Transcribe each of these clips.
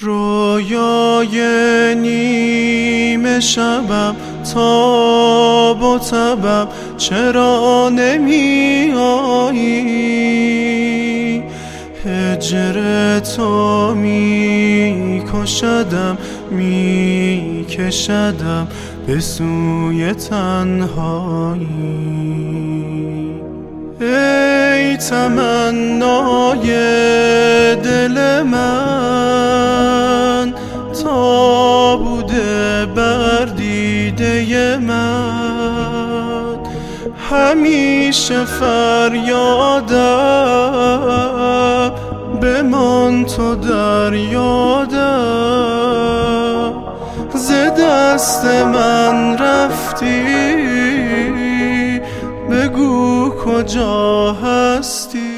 رویای نیم شبم تاب و تبم چرا نمی آیی هجر تو می کشدم می کشدم به سوی تنهایی. ای تمنای دل من من همیشه فریادم بمان تو در یادم. ز دست من رفتی بگو کجا هستی؟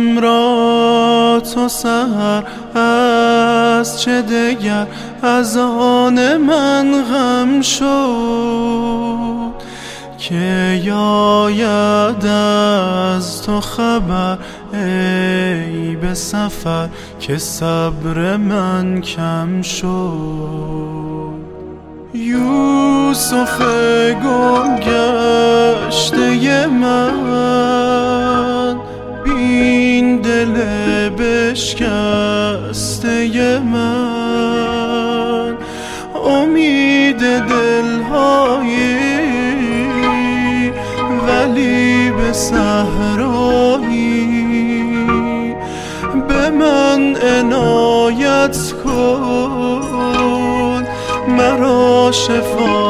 شامم را تو سهر از چه دگر؟ از آن من غم شد که یاید از تو خبر ای به سفر که صبر من کم شد. یوسف گم بشکسته من امید دلهایی ولی به صحرایی. به من عنایت کن مرا شفا